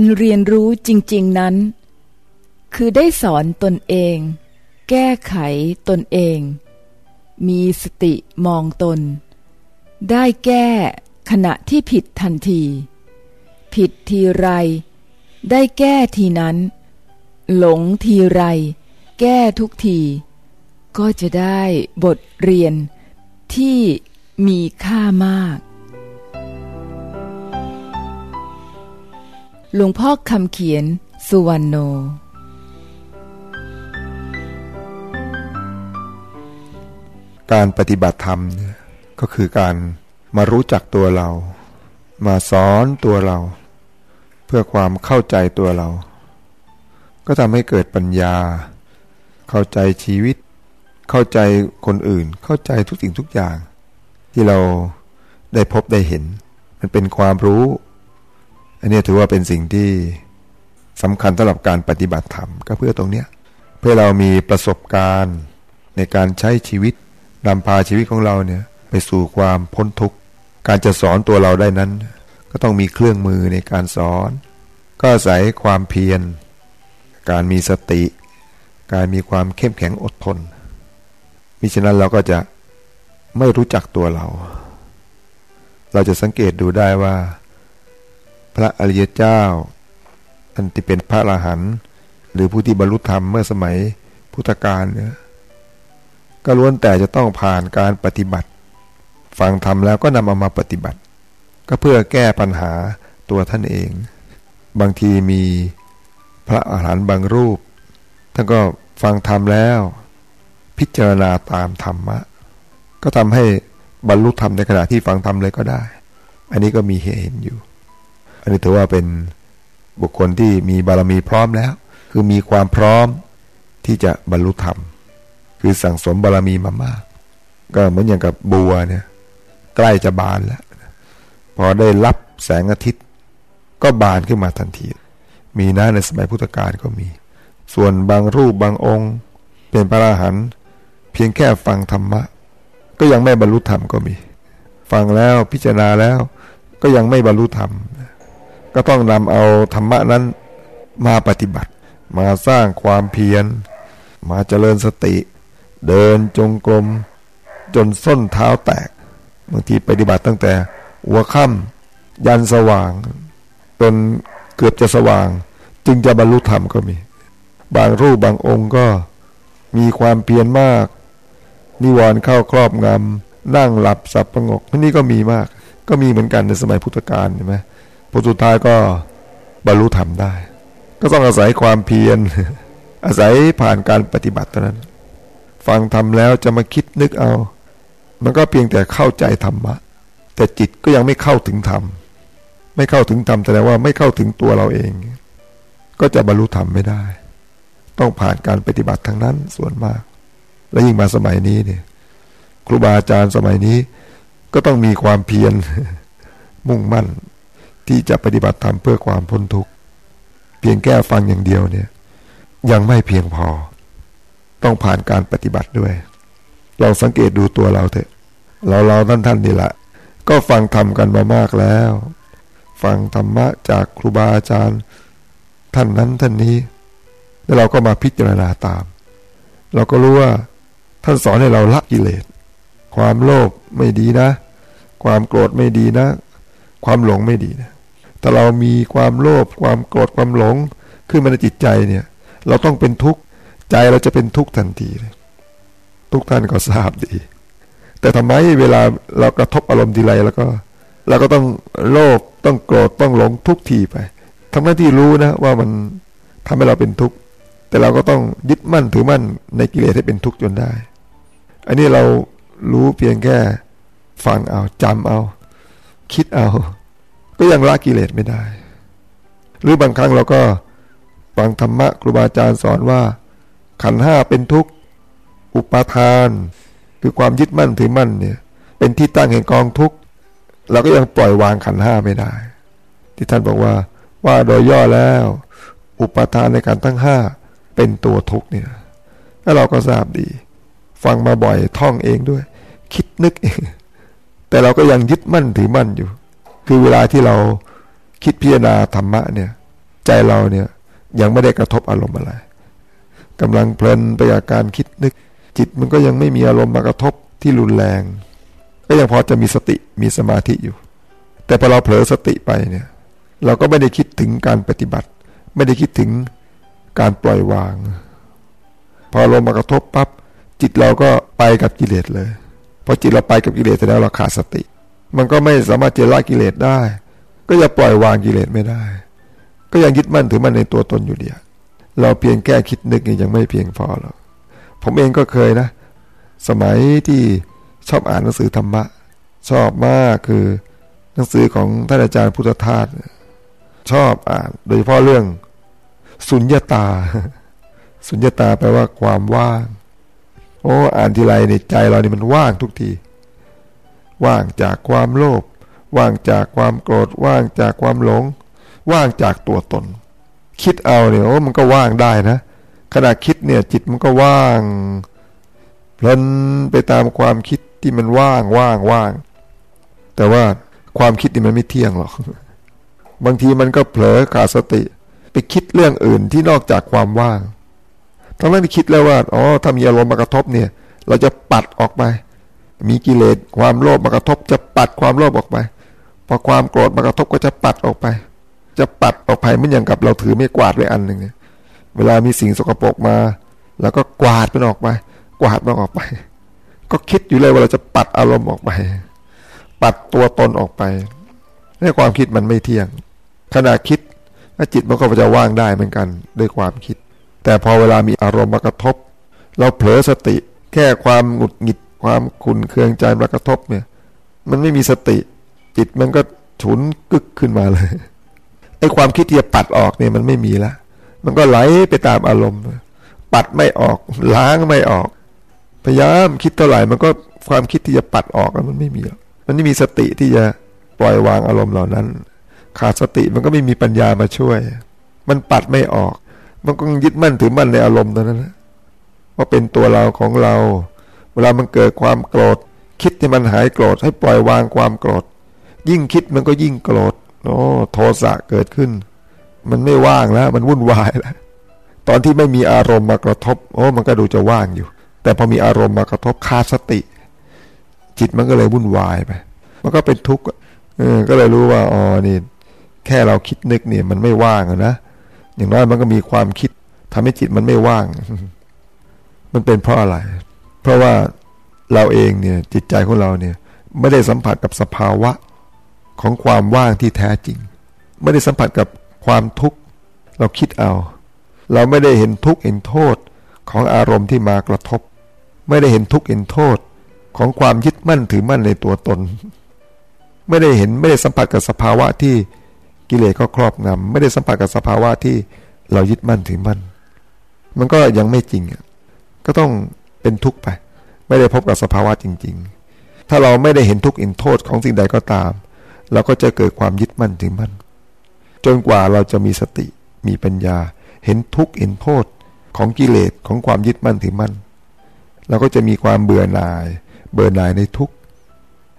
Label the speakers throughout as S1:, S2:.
S1: การเรียนรู้จริง ๆนั้น คือได้สอนตนเอง แก้ไขตนเอง มีสติมองตน ได้แก้ขณะที่ผิดทันที ผิดทีไร ได้แก้ทีนั้น หลงทีไร แก้ทุกที ก็จะได้บทเรียนที่มีค่ามาก หลวงพ่อคำเขียน สุวรรณโน
S2: การปฏิบัติธรรมก็คือการมารู้จักตัวเรา มาสอนตัวเรา เพื่อความเข้าใจตัวเรา ก็ทำให้เกิดปัญญา เข้าใจชีวิต เข้าใจคนอื่น เข้าใจทุกสิ่งทุกอย่าง ที่เราได้พบได้เห็น มันเป็นความรู้ อันนี้ถือว่าเป็นสิ่งที่สำคัญสำหรับการปฏิบัติธรรมก็เพื่อตรงเนี้ยเพื่อเรามีประสบการณ์ในการใช้ชีวิตนำพาชีวิตของเราเนี่ยไปสู่ความพ้นทุกข์การจะสอนตัวเราได้นั้น ก็ต้องมีเครื่องมือในการสอน ก็อาศัยความเพียร การมีสติ การมีความเข้มแข็งอดทนมิฉะนั้นเราก็จะไม่รู้จักตัวเรา เราจะสังเกตดูได้ว่า พระอริยเจ้า อันที่เป็นพระอรหันต์หรือผู้ที่บรรลุธรรมเมื่อสมัยพุทธกาลเนี่ยก็ล้วนแต่จะต้องผ่านการปฏิบัติ ฟังธรรมแล้วก็นำเอามาปฏิบัติ ก็เพื่อแก้ปัญหาตัวท่านเอง บางทีมีพระอาหารหันต์บางรูป ท่านก็ฟังธรรมแล้ว พิจารณาตามธรรมะ ก็ทำให้บรรลุธรรมในขณะที่ฟังธรรมเลยก็ได้ อันนี้ก็มีเหตุเห็นอยู่ อันนี้ถือว่าเป็นบุคคลที่มีบารมีพร้อมแล้ว คือมีความพร้อมที่จะบรรลุธรรม คือสั่งสมบารมีมามาก ก็เหมือนอย่างกับบัวเนี่ยใกล้จะบานแล้ว พอได้รับแสงอาทิตย์ ก็บานขึ้นมาทันที มีนะในสมัยพุทธกาลก็มี ส่วนบางรูปบางองค์ เป็นพระอรหันต์เพียงแค่ฟังธรรมะ ก็ยังไม่บรรลุธรรมก็มี ฟังแล้วพิจารณาแล้วก็ยังไม่บรรลุธรรม ก็ต้องนำเอาธรรมะนั้นมาปฏิบัติ มาสร้างความเพียร มาเจริญสติ เดินจงกรมจนส้นเท้าแตกบางทีปฏิบัติตั้งแต่หัวค่ำยันสว่าง จนเกือบจะสว่าง จึงจะบรรลุธรรมก็มี บางรูปบางองค์ก็มีความเพียรมาก นิวรณ์เข้าครอบงำนั่งหลับสับประงกนี่ก็มีมาก ก็มีเหมือนกันในสมัยพุทธกาลใช่ไหม ผลสุดท้ายก็บรรลุธรรมได้ ก็ต้องอาศัยความเพียร อาศัยผ่านการปฏิบัติเท่านั้น ฟังทำแล้วจะมาคิดนึกเอา มันก็เพียงแต่เข้าใจธรรมะ แต่จิตก็ยังไม่เข้าถึงธรรม ไม่เข้าถึงธรรมแสดงว่าไม่เข้าถึงตัวเราเอง ก็จะบรรลุธรรมไม่ได้ ต้องผ่านการปฏิบัติทั้งนั้นส่วนมาก และยิ่งมาสมัยนี้เนี่ยครูบาอาจารย์สมัยนี้ ก็ต้องมีความเพียรมุ่งมั่น ที่จะปฏิบัติธรรมเพื่อความพ้นทุกข์เพียงแก้ฟังอย่างเดียวเนี่ย ยังไม่เพียงพอ ต้องผ่านการปฏิบัติด้วยลองสังเกตดูตัวเราเถอะ เราเราท่านท่านนี่แหละก็ฟังธรรมกันมามากแล้ว ฟังธรรมะจากครูบาอาจารย์ ท่านนั้นท่านนี้ แล้วเราก็มาพิจารณาตาม เราก็รู้ว่าท่านสอนให้เราละกิเลส ความโลภไม่ดีนะ ความโกรธไม่ดีนะ ความหลงไม่ดีนะ ถ้าเรามีความโลภความโกรธความหลงขึ้นมาในจิตใจเนี่ย เราต้องเป็นทุกข์ใจเราจะเป็นทุกข์ทันทีเลยทุกท่านก็ทราบดี แต่ทำไมเวลาเรากระทบอารมณ์ทีไรแล้วก็เราก็ต้องโลภต้องโกรธต้องหลงทุกทีไปทั้งนั้นที่รู้นะว่ามันทำให้เราเป็นทุกข์แต่เราก็ต้องยึดมั่นถือมั่นในกิเลสให้เป็นทุกข์จนได้ อันนี้เรารู้เพียงแค่ฟังเอาจำเอา คิดเอา ก็ยังละกิเลสไม่ได้ หรือบางครั้งเราก็ฟังธรรมะครูบาอาจารย์สอนว่า ขันห้าเป็นทุกข์อุปาทาน คือความยึดมั่นถือมั่นเนี่ย เป็นที่ตั้งแห่งกองทุกข์เราก็ยังปล่อยวางขันห้าไม่ได้ ที่ท่านบอกว่า ว่าโดยย่อแล้ว อุปาทานในการตั้งห้าเป็นตัวทุกข์เนี่ยแล้วเราก็ทราบดี ฟังมาบ่อยท่องเองด้วย คิดนึกเองแต่เราก็ยังยึดมั่นถือมั่นอยู่ คือเวลาที่เราคิดพิจารณาธรรมะเนี่ย ใจเราเนี่ยยังไม่ได้กระทบอารมณ์อะไรกำลังเพลินไปกับการคิดนึก จิตมันก็ยังไม่มีอารมณ์มากระทบที่รุนแรง ก็ยังพอจะมีสติมีสมาธิอยู่ แต่พอเราเผลอสติไปเนี่ย เราก็ไม่ได้คิดถึงการปฏิบัติ ไม่ได้คิดถึงการปล่อยวาง พอลมณ์มากระทบปับ๊บจิตเราก็ไปกับกิเลสเลยพอจิตเราไปกับกิเลสแล้วเราขาดสติ มันก็ไม่สามารถจะละกิเลสได้ ก็จะปล่อยวางกิเลสไม่ได้ ก็ยังยึดมั่นถือมั่นในตัวตนอยู่เดียวเราเพียงแก้คิดนึกยังไม่เพียงพอหรอกผมเองก็เคยนะ สมัยที่ชอบอ่านหนังสือธรรมะ ชอบมากคือหนังสือของท่านอาจารย์พุทธทาสชอบอ่าน โดยเฉพาะเรื่อง สุญญาตา สุญญาตาแปลว่าความว่าง โอ้อ่านทีไรในใจเรานี่มันว่างทุกที ว่างจากความโลภว่างจากความโกรธว่างจากความหลง ว่างจากตัวตน คิดเอาเนี่ยโอ้มันก็ว่างได้นะขณะคิดเนี่ยจิตมันก็ว่างเพลินไปตามความคิดที่มันว่างว่างว่าง แต่ว่าความคิดนี่มันไม่เที่ยงหรอกบางทีมันก็เผลอขาดสติ ไปคิดเรื่องอื่นที่นอกจากความว่างทั้งนั้นที่คิดแล้วว่าอ๋อถ้ามีอารมณ์มากระทบเนี่ย เราจะปัดออกไป มีกิเลสความโลภมากระทบจะปัดความโลภออกไป พอความโกรธมากระทบก็จะปัดออกไป จะปัดออกไปไม่อย่างกับเราถือไม่กวาดไว้อันหนึ่งเวลามีสิ่งสกปรกมา แล้วก็กวาดมันออกไป กวาดมันออกไป ก็คิดอยู่เลยว่าเราจะปัดอารมณ์ออกไป ปัดตัวตนออกไปให้ความคิดมันไม่เที่ยง ขณะคิดจิตมันก็จะว่างได้เหมือนกันด้วยความคิด แต่พอเวลามีอารมณ์มากระทบ เราเผลอสติ แค่ความหงุดหงิด ความขุนเคืองใจมากระทบเนี่ย มันไม่มีสติ จิตมันก็ฉุนกึกขึ้นมาเลยไอ้ความคิดที่จะปัดออกเนี่ยมันไม่มีละมันก็ไหลไปตามอารมณ์ ปัดไม่ออก ล้างไม่ออก พยายามคิดเท่าไหร่มันก็ความคิดที่จะปัดออกมันไม่มีมันไม่มีสติที่จะปล่อยวางอารมณ์เหล่านั้น ขาดสติมันก็ไม่มีปัญญามาช่วย มันปัดไม่ออก มันก็ยึดมั่นถือมั่นในอารมณ์ตอนนั้นว่าเป็นตัวเราของเรา วลามันเกิดความโกรธ คิดให้มันหายโกรธให้ปล่อยวางความโกรธ ยิ่งคิดมันก็ยิ่งโกรธโอ้โทสะเกิดขึ้น มันไม่ว่างแล้ว มันวุ่นวายแล้วตอนที่ไม่มีอารมณ์มากระทบ โอ้ มันก็ดูจะว่างอยู่ แต่พอมีอารมณ์มากระทบขาดสติ จิตมันก็เลยวุ่นวายไปมันก็เป็นทุกข์เออก็เลยรู้ว่าอ๋อนี่แค่เราคิดนึกเนี่ย มันไม่ว่างนะอย่างน้อยมันก็มีความคิดทำให้จิตมันไม่ว่าง มันเป็นเพราะอะไร ราะว่าเราเองเนี่ยจิตใจของเราเนี่ยไม่ได้สัมผัสกับสภาวะของความว่างที่แท้จริง ไม่ได้สัมผัสกับความทุกข์เราคิดเอา เราไม่ได้เห็นทุกข์เห็นโทษของอารมณ์ที่มากระทบ ไม่ได้เห็นทุกข์เห็นโทษของความยึดมั่นถือมั่นในตัวตน ไม่ได้เห็นไม่ได้สัมผัสกับสภาวะที่กิเลสก็ครอบงำไม่ได้สัมผัสกับสภาวะที่เรายึดมั่นถือมั่น มันก็ยังไม่จริงก็ต้อง เป็นทุกข์ไป ไม่ได้พบกับสภาวะจริง ๆ ถ้าเราไม่ได้เห็นทุกข์เห็นโทษของสิ่งใดก็ตาม เราก็จะเกิดความยึดมั่นถือมั่นจนกว่าเราจะมีสติมีปัญญา เห็นทุกข์เห็นโทษของกิเลสของความยึดมั่นถือมั่นเราก็จะมีความเบื่อหน่าย เบื่อหน่ายในทุกข์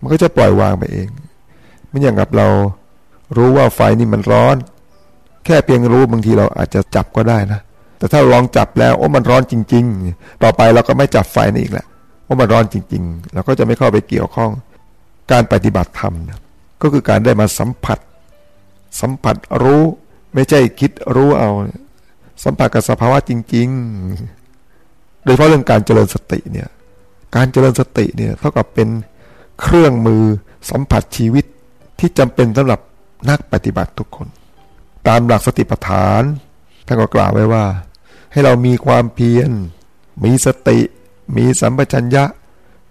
S2: มันก็จะปล่อยวางไปเองไม่อย่างกับเรารู้ว่าไฟนี่มันร้อน แค่เพียงรู้บางทีเราอาจจะจับก็ได้นะ แต่ถ้าลองจับแล้วโอ้มันร้อนจริง ๆ ต่อไปเราก็ไม่จับไฟนี่อีกแล้วโอ้มันร้อนจริง ๆ เราก็จะไม่เข้าไปเกี่ยวข้อง การปฏิบัติธรรมก็คือการได้มาสัมผัส สัมผัสรู้ไม่ใช่คิดรู้เอา สัมผัสกับสภาวะจริง ๆ โดยเฉพาะเรื่องการเจริญสติเนี่ยการเจริญสติเนี่ยเท่ากับเป็นเครื่องมือสัมผัสชีวิตที่จำเป็นสำหรับนักปฏิบัติทุกคน ตามหลักสติปัฏฐานท่านก็กล่าวไว้ว่า ให้เรามีความเพียร มีสติ มีสัมปชัญญะ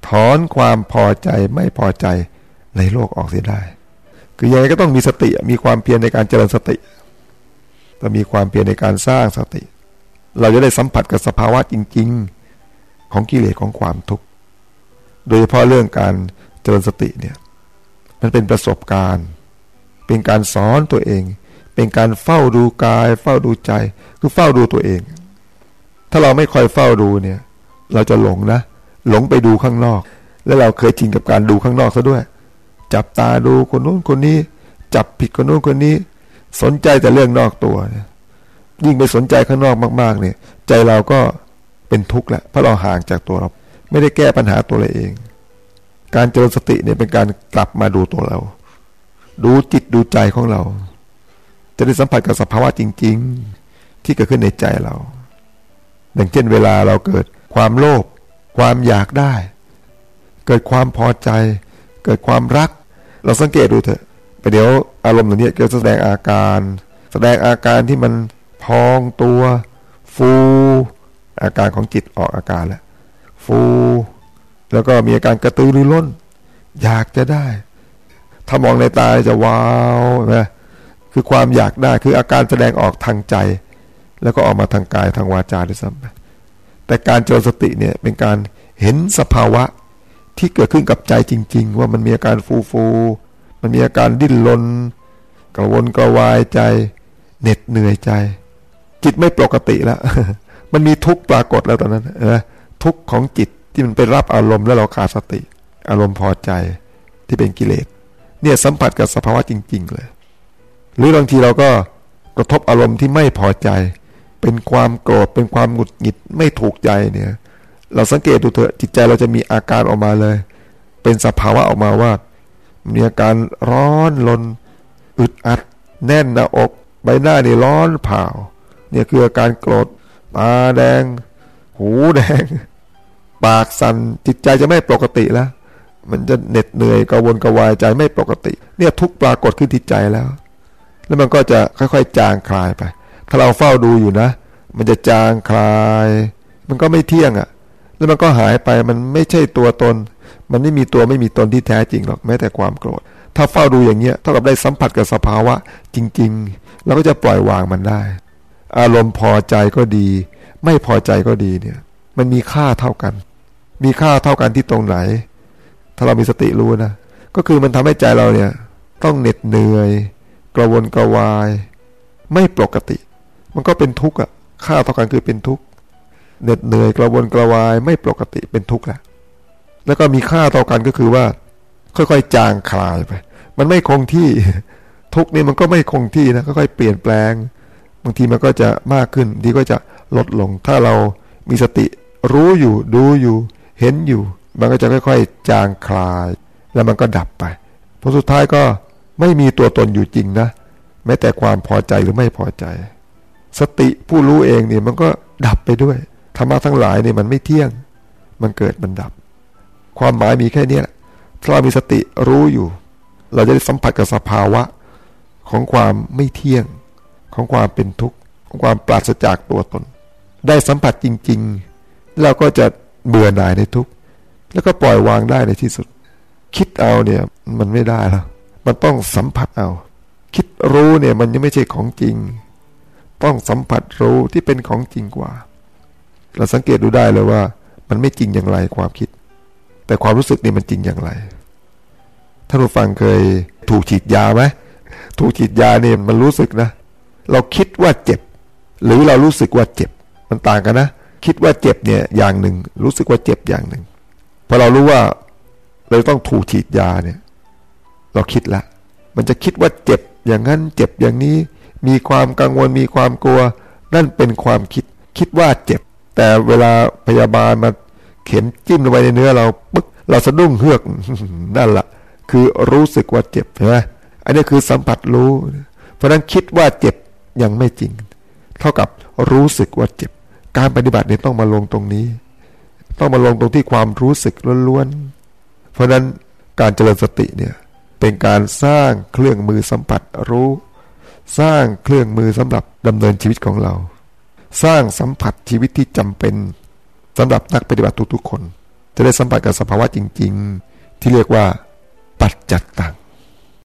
S2: ถอนความพอใจไม่พอใจในโลกออกเสียได้ คือยังไงก็ต้องมีสติ มีความเพียรในการเจริญสติต้องมีความเพียรในการสร้างสติ เราจะได้สัมผัสกับสภาวะจริง ๆ ของกิเลสของความทุกข์ โดยเฉพาะเรื่องการเจริญสติเนี่ย มันเป็นประสบการณ์ เป็นการสอนตัวเอง เป็นการเฝ้าดูกาย เฝ้าดูใจ คือเฝ้าดูตัวเอง ถ้าเราไม่คอยเฝ้าดูเนี่ย เราจะหลงนะ หลงไปดูข้างนอก แล้วเราเคยชินกับการดูข้างนอกซะด้วย จับตาดูคนนู้นคนนี้ จับผิดคนนู้นคนนี้ สนใจแต่เรื่องนอกตัวเนี่ยยิ่งไปสนใจข้างนอกมาก ๆ เนี่ย ใจเราก็เป็นทุกข์แหละเพราะเราห่างจากตัวเรา ไม่ได้แก้ปัญหาตัวเราเอง การเจริญสติเนี่ยเป็นการกลับมาดูตัวเรา ดูจิตดูใจของเรา จะได้สัมผัสกับสภาวะจริง ๆ ที่เกิดขึ้นในใจเรา อย่างเช่นเวลาเราเกิดความโลภความอยากได้ เกิดความพอใจ เกิดความรัก เราสังเกตดูเถอะไปเดี๋ยวอารมณ์เหล่านี้เกิดแสดงอาการ แสดงอาการที่มันพองตัว ฟู อาการของจิตออกอาการแล้วฟู แล้วก็มีอาการกระตือรือร้น อยากจะได้ ถ้ามองในตาจะว้าวนะคือความอยากได้คืออาการแสดงออกทางใจ แล้วก็ออกมาทางกายทางวาจาด้วยซ้ำไปแต่การเจริญสติเนี่ยเป็นการเห็นสภาวะที่เกิดขึ้นกับใจจริง ๆ ว่ามันมีอาการฟูฟู มันมีอาการดิ้นรนกระวนกระวายใจเหน็ดเหนื่อยใจ จิตไม่ปกติแล้ว มันมีทุกข์ปรากฏแล้วตอนนั้นนะทุกข์ของจิตที่มันไปรับอารมณ์แล้วเราขาดสติ อารมณ์พอใจที่เป็นกิเลสเนี่ยสัมผัสกับสภาวะจริง ๆ เลย หรือบางทีเราก็กระทบอารมณ์ที่ไม่พอใจ เป็นความโกรธเป็นความหงุดหงิดไม่ถูกใจเนี่ย เราสังเกตดูเถอะจิตใจเราจะมีอาการออกมาเลย เป็นสภาวะออกมาว่า มีอาการร้อนลนอึดอัด แน่นหน้าอก ใบหน้านี่ร้อนเผาเนี่ยคืออาการโกรธตาแดง หูแดง ปากสั่นจิตใจจะไม่ปกติแล้ว มันจะเหน็ดเหนื่อยกระวนกระวายใจไม่ปกติ เนี่ยทุกปรากฏขึ้นที่ใจแล้ว แล้วมันก็จะค่อยๆ จางคลายไป ถ้าเราเฝ้าดูอยู่นะ มันจะจางคลาย มันก็ไม่เที่ยงอะ่ะ แล้วมันก็หายไปมันไม่ใช่ตัวตน มันไม่มีตัวไม่มีตนที่แท้จริงหรอกแม้แต่ความโกรธ ถ้าเฝ้าดูอย่างเงี้ยเท่ากับได้สัมผัสกับสภาวะจริง ๆ เราก็จะปล่อยวางมันได้ อารมณ์พอใจก็ดี ไม่พอใจก็ดีเนี่ย มันมีค่าเท่ากัน มีค่าเท่ากันที่ตรงไหน ถ้าเรามีสติรู้นะก็คือมันทำให้ใจเราเนี่ย ต้องเหน็ดเหนื่อย กระวนกระวาย ไม่ปกติ มันก็เป็นทุกข์อะค่าเท่ากันคือเป็นทุกข์เหน็ดเหนื่อยกระวนกระวายไม่ปกติเป็นทุกข์แหละแล้วก็มีค่าต่อกันก็คือว่า ค่อยๆ จางคลายไป มันไม่คงที่ทุกนี่มันก็ไม่คงที่นะค่อยๆเปลี่ยนแปลง บางทีมันก็จะมากขึ้นดีก็จะลดลง ถ้าเรามีสติรู้อยู่ดูอยู่ เห็นอยู่ มันก็จะค่อยๆ จางคลาย แล้วมันก็ดับไปผลสุดท้ายก็ไม่มีตัวตนอยู่จริงนะแม้แต่ความพอใจหรือไม่พอใจ สติผู้รู้เองเนี่ยมันก็ดับไปด้วยธรรมะทั้งหลายเนี่ยมันไม่เที่ยง มันเกิดมันดับ ความหมายมีแค่นี้แหละถ้าเรามีสติรู้อยู่ เราจะได้สัมผัสกับสภาวะของความไม่เที่ยง ของความเป็นทุกข์ของความปราศจากตัวตน ได้สัมผัสจริง ๆ เราก็จะเบื่อหน่ายในทุกข์แล้วก็ปล่อยวางได้ในที่สุด คิดเอาเนี่ยมันไม่ได้แล้วมันต้องสัมผัสเอา คิดรู้เนี่ยมันยังไม่ใช่ของจริง ต้องสัมผัสรู้ที่เป็นของจริงกว่า เราสังเกตดูได้เลยว่า มันไม่จริงอย่างไรความคิด แต่ความรู้สึกนี่มันจริงอย่างไรท่านผู้ฟังเคยถูกฉีดยาไหมถูกฉีดยาเนี่ยมันรู้สึกนะ เราคิดว่าเจ็บ หรือเรารู้สึกว่าเจ็บ มันต่างกันนะ คิดว่าเจ็บเนี่ยอย่างหนึ่ง รู้สึกว่าเจ็บอย่างหนึ่งพอเรารู้ว่าเราต้องถูกฉีดยาเนี่ย เราคิดละ มันจะคิดว่าเจ็บอย่างนั้นเจ็บอย่างนี้ มีความกังวลมีความกลัว นั่นเป็นความคิดคิดว่าเจ็บ แต่เวลาพยาบาลมาเข็มจิ้มลงไปในเนื้อเราปึ๊กเราสะดุ้งเฮือกนั่นแหละคือรู้สึกว่าเจ็บใช่ไหมอันนี้คือสัมผัสรู้ เพราะนั้นคิดว่าเจ็บยังไม่จริง เท่ากับรู้สึกว่าเจ็บ การปฏิบัติเนี่ยต้องมาลงตรงนี้ ต้องมาลงตรงที่ความรู้สึกล้วนๆเพราะนั้นการเจริญสติเนี่ยเป็นการสร้างเครื่องมือสัมผัสรู้ สร้างเครื่องมือสำหรับดำเนินชีวิตของเรา สร้างสัมผัสชีวิตที่จำเป็นสำหรับนักปฏิบัติทุกๆคน จะได้สัมผัสกับสภาวะจริง ๆ ที่เรียกว่าปัจจัตตัง